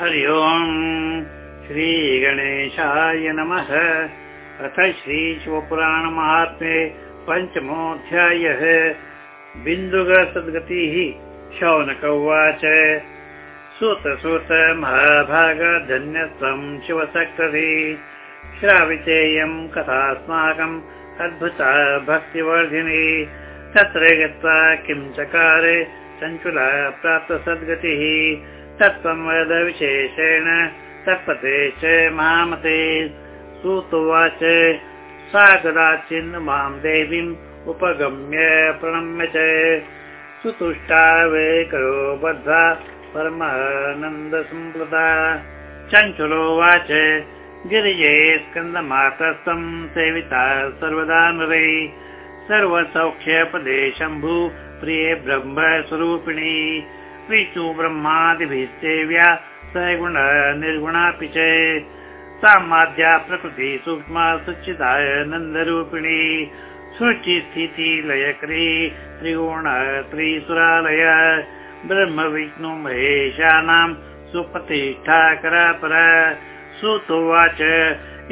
हरि ओम् श्रीगणेशाय नमः। अथ श्रीशिवपुराणमाहात्म्ये पञ्चमोऽध्यायः। बिन्दुगसद्गतिः शौनक उवाच। सुत सुत महाभागधन्यत्वं शिवसक्तति श्रावितेयं कथास्माकम् अद्भुता भक्तिवर्धिनी। तत्र गत्वा किं चकारे चञ्चुला प्राप्तसद्गतिः तत्त्वं वद विशेषेण तत्पते च मामते। सुतुवाच सा कदाचिन् मां देवीम् उपगम्य प्रणम्य च। सुतुष्टा वे करो बद्धा परमानन्दसम्प्रदा। चञ्चुलोवाच गिरिजे स्कन्दमातस्थं सेविता सर्वदा नरै। प्रिये ब्रह्मस्वरूपिणी विष्णु ब्रह्मादिभिः सेव्या सगुण निर्गुणापि च सामाद्या प्रकृति सुचिताय नन्दरूपिणी सृष्टिस्थिति लयकरी त्रिगुण त्रिसुरालय ब्रह्म विष्णु महेशानां सुप्रतिष्ठाकरापर सुतोवाच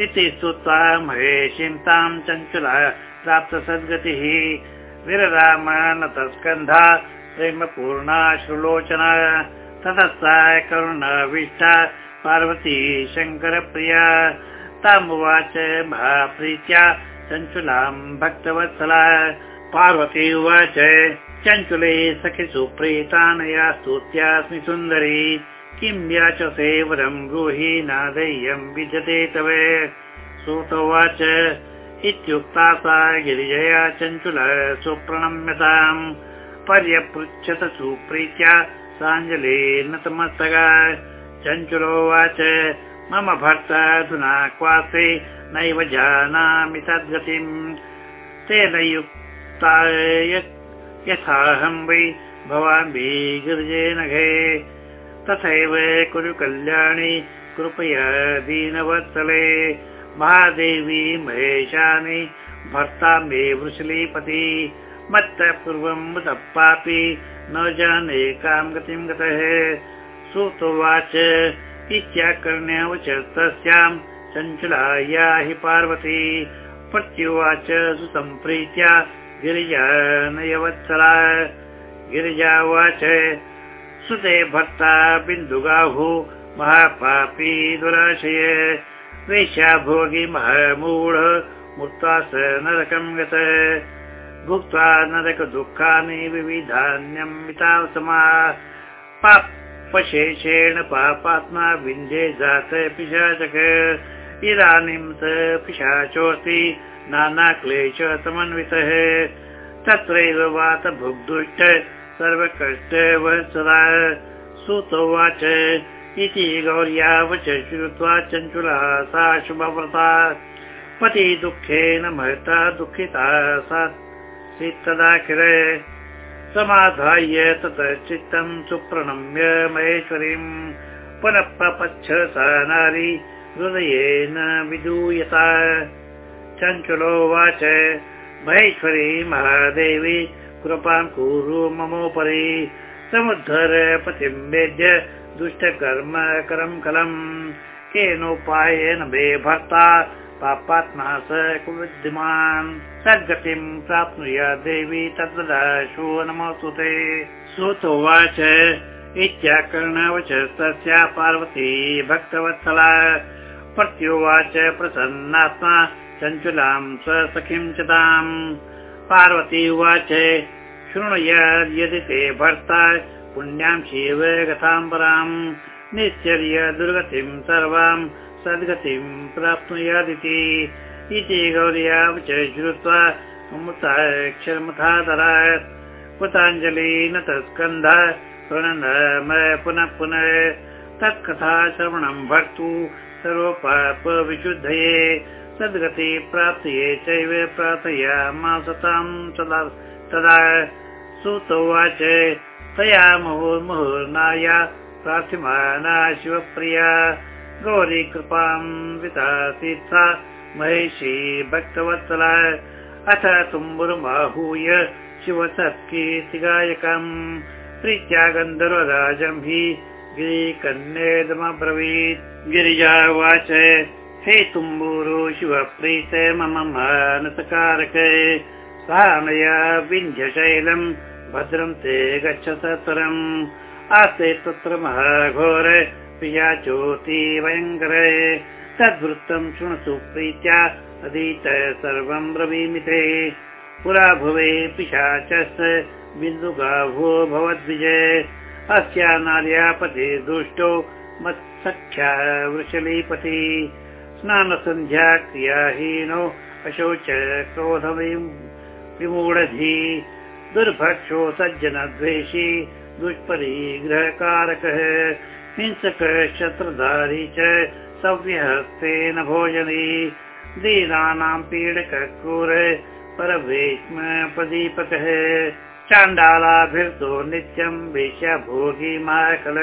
इति स्तुत्वा महेशीं तां चञ्चला प्राप्तसद्गतिः प्रेमपूर्णा श्रुलोचना ततः सा करुणाविष्टा पार्वती शङ्करप्रिया। तामुवाच महाप्रीत्या चञ्चुलां भक्तवत्सला। पार्वती उवाच चञ्चुले सखि सुप्रीतानया स्तुत्यास्मि सुन्दरी। किं याचसे वरं ब्रूहि नादेयं विद्यते तव। सुतोवाच इत्युक्ता सा गिरिजया चञ्चुल सुप्रणम्यताम् पर्यपृच्छत सुप्रीत्या साञ्जले नतमस्तगा चञ्चुलोवाच मम भर्ता अधुना क्वासे नैव जानामि तद्गतिम्। तेन युक्ता यथाहं वै भवामि गिरिजेनघे तथैव कुरु कल्याणि कृपया दीनवत्सले। महादेवी महेशानि भर्ता मे वृषलीपति मत्तः पूर्वं पापि न जाने कां गतिं गतः। सुतोवाच इत्याकर्ण्यव च तस्यां चञ्चलाया हि पार्वती। प्रत्युवाच सुसम्प्रीत्या गिरिजा नयवत्सला गिरिजा उवाच सुते भर्ता बिन्दुगाहु महापापी दुराशय। वेश्या भोगी महामूढ नरकं गतः भुक्त्वा नरक दुःखानि विविधान्यमितासमा पापशेषेण पापात्मा विन्ध्ये जात पिशाचक। इदानीं स पिशाचोऽस्ति नानाक्लेश समन्वितः। तत्रैव वात भुग्दुष्ट सर्वकष्ट वत्सला सुतोवाच इति गौर्यावच श्रुत्वा चञ्चुला सा शुभव्रता पति दुःखेन महता दुःखिता सा तदाखिल समाधाय ततः चित्तं सुप्रणम्य महेश्वरीं पुनः पपच्छ सा नारी हृदयेन विदूयता चञ्चुलोवाच महेश्वरी महादेवी कृपां कुरु ममोपरि। समुद्धर पतिं वेद्य दुष्टकर्म करं कलम्। केनोपायेन मे भर्ता पापात्मा स कुविद्यमान् सद्गतिं प्राप्नुया देवी तद्वदाशु नमोऽस्तु ते सुतोवाच इत्याकर्णवच तस्या पार्वती भक्तवत्सला। प्रत्युवाच प्रसन्नात्मा चञ्चुलां स्वसखीं च ताम्। पार्वती उवाच शृणुय यदि ते भर्ता पुण्यां शिव गताम्बराम्। निश्चर्य दुर्गतिं सर्वां सद्गतिं प्राप्नुयादिति इति गौर्या श्रुत्वा पुनः पुनः तत्कथा श्रवणं भक्तु सर्वपाप विशुद्धये सद्गति प्राप्तये चैव प्रार्थयामासतां सदा तदा सुतोवाच तया मुहुर्मुहुर्नाया प्रार्थ्यमाना शिवप्रिया गौरी कृपां वितासीत् सा महेशी भक्तवत्सला अथ तुम्बुरमाहूय शिवसत्कीर्तिगायकम्। प्रीत्या गन्धर्वराजं हि गिरिकन्येदमब्रवीत् गिरिजा उवाच हे तुम्बूरु शिवप्रीत मम मानसकारक। सानया विन्ध्यशैलम् भद्रं ते गच्छ सत्वरम् आस्ते तत्र महाघोर प्रिया ज्योति भयङ्कर तद्वृत्तं शृणुतु प्रीत्या अधीत सर्वं ब्रवीमिते। पुरा भुवे पिशाचस् बिन्दुगाभो भवद्विजय अस्या नार्यापति दुष्टो मत्सख्या वृषलीपति। स्नानसन्ध्या क्रियाहीनो अशोच क्रोध विमूढधी। दुर्भक्षो सज्जनद्वेषी दुष्परिग्रहकारकः हिंसकः शत्रधारी च सव्यहस्तेन भोजनी। दीनानां पीडकः क्रूर परभीष्म प्रदीपकः चाण्डालाभिर्तो नित्यं वेश्या भोगी माखल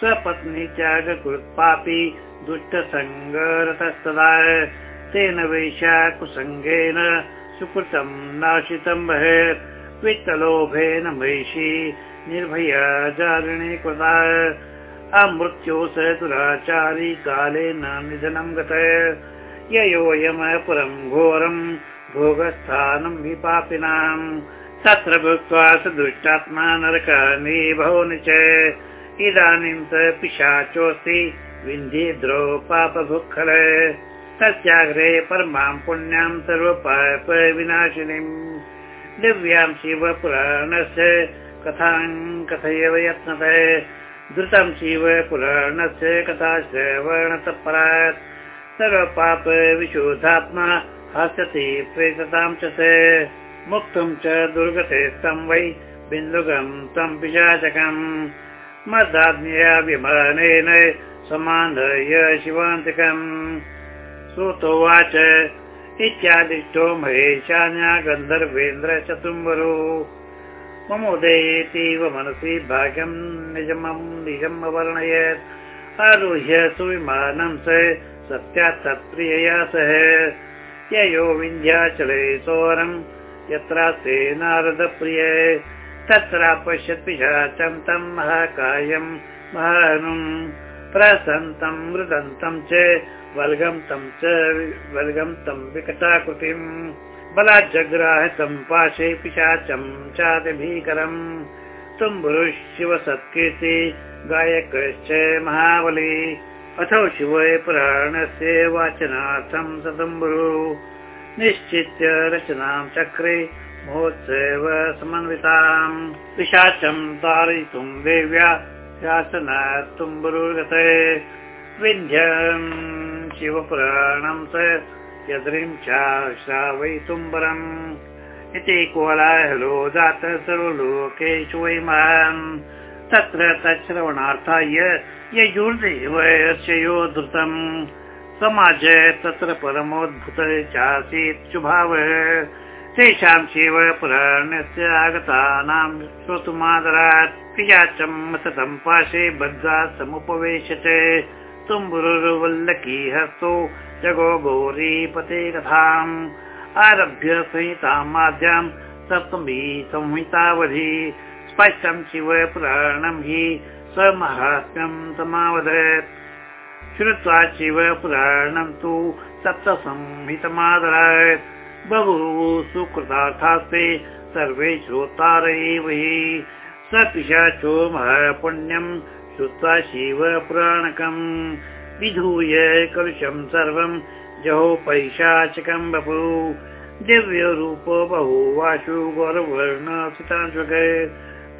स्वपत्नी त्यागकृत्पापि दुष्टसङ्गरतस्तदा। तेन वेश्या कुसङ्गेन सुकृतं नाशितं बहिर् वित्तलोभेन महिषी निर्भया जारिणी कृता अमृत्यो स दुराचारी कालेन निधनं गत। ययोऽयमपुरं घोरं भोगस्थानं हि पापिनाम् तत्र भुक्त्वा स दुष्टात्मा नरकानि भवनि च इदानीं स पिशाचोऽस्ति विन्धिद्रो पापभुक्खल तस्याग्रे परमां पुण्यां सर्वपाप विनाशिनीम् दिव्यां शिवपुराणस्य कथां कथयव यत्नत द्रुतं शिवपुराणस्य कथा श्रवणतपरात् सर्वपाप विशोधात्मा हसति प्रेततां च स मुक्तं च दुर्गते स्तं वै बिन्दुगं तं पिशाचकम्। मदाज्ञयाभिमानेन समानय शिवान्तिकम्। श्रुतोवाच इत्यादिष्टो महेशान्या गन्धर्वेन्द्र चतुम्बरो ममोदयेतीव मनसि भाग्यं निजमं निजम् अवर्णयत् आरुह्य सुविमानं स सत्यात् तत्प्रियया सह। ययो विन्ध्याचले सोरं यत्रास्ते नारदप्रिय। तत्र पश्यत् पिशाचं तं महाकायं महानुम्। प्रसन्तं मृदन्तं च वल्गं तं च वल्गं तं विकटाकृतिम् बलाज्जग्राह तं पाशे पिशाचं चातिभीकरम् तुम्बुरु शिव सत्कीर्ति गायकश्च महाबली। अथो शिव पुराणस्य वाचनार्थं सतम्बुरु निश्चित्य रचनां चक्रे महोत्सव समन्विताम्। पिशाचं तारयितुं देव्या शासनात् तुम्बुरुगते विन्ध्यम् शिवपुराणं स यद्रिं च श्रावयितुम्बरम् इति कोलाहलो जात सर्वलोकेषु वै महान्। तत्र तच्छ्रवणार्थाय यजुर्देवस्य धृतम्। समाज तत्र परमोद्भुत चासीत् शुभावः। तेषां शिव पुराणस्य आगतानां श्रोतुमादरात् पियाचं सतं पाशे बद्धा समुपवेशते। तुम्बुरुर्वल्लकी हस्तो जगो गौरीपते कथाम्। आरभ्य संहितां माद्यां सप्तमी संहितावधि। स्पष्टं शिवपुराणं हि समावदत् श्रुत्वा शिवपुराणं तु सप्तसंहितमादरात्। बहु सुकृतार्थास्ते सर्वे श्रोतार एव हि। स पिशाचो महापुण्यम्। श्रुत्वा शिवपुराणकम् विधूय कलुषं सर्वं जहो पैशाचकं बभू। दिव्यरूपो बहु वाशु गौरवर्ण सितांशक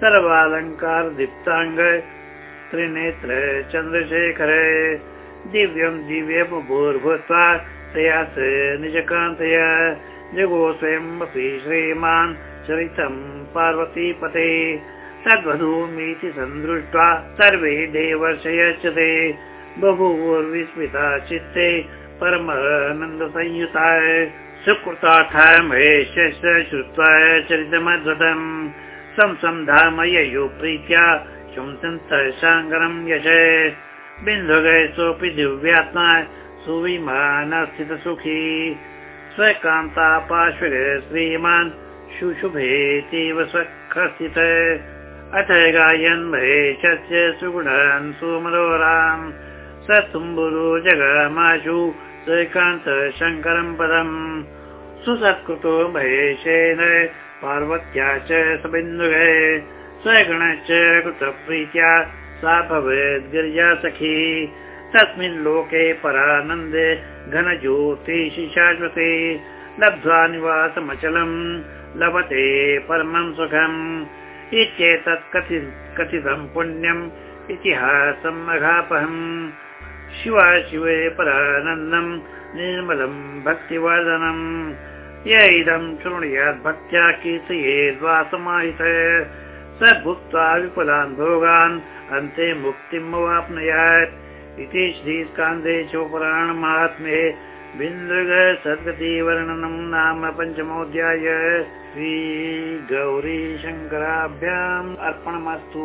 सर्वालङ्कार दीप्ताङ्ग त्रिनेत्र चन्द्रशेखर दिव्यं जगो स्वयमपि श्रीमान् चरितं पार्वतीपते। तद्वधूमिति सन्दृष्ट्वा सर्वे देवर्षयच्छते बभूवुर्विस्मिता चित्ते परमानन्दसंयुता सुकृतार्थ महेशस्य श्रुत्वा चरितमद्भुतम् संसन्धामययो प्रीत्या शंसन्तशाङ्गरं यश। बिन्दुगय सोऽपि दिव्यात्मा सुविमानस्थितसुखी। स्वकान्ता पार्श्वे श्रीमान् शुशुभेतीव स्वखस्थित। अथ गायन् महेशस्य सुगुणान् सुमरोरान् स तुम्बुरु जगमाशु श्रीकान्त शङ्करम् पदम् सुसत्कृतो महेशेन पार्वत्या च सबिन्दुगे स्वगणश्च कृतप्रीत्या सा भवेद् गिर्जा सखी। तस्मिन् लोके परानन्दे घनज्योतिषि शाश्वते लब्ध्वा निवासमचलम् लभते परमं सुखम्। इत्येतत् कथितं पुण्यम् इतिहासम् अघापहम् शिवा शिवे परानन्दम् निर्मलम् भक्तिवर्धनम्। य इदम् शृणुयात् भक्त्या कीर्तयेद्वासमाहित स भुक्त्वा विपुलान् भोगान् अन्ते मुक्तिम् अवाप्नुयात्। इति श्रीस्कान्देशोपुराणमाहात्म्ये बिन्दृग सद्गतिवर्णनम् नाम पञ्चमोऽध्याय। श्रीगौरीशङ्कराभ्याम् अर्पणमस्तु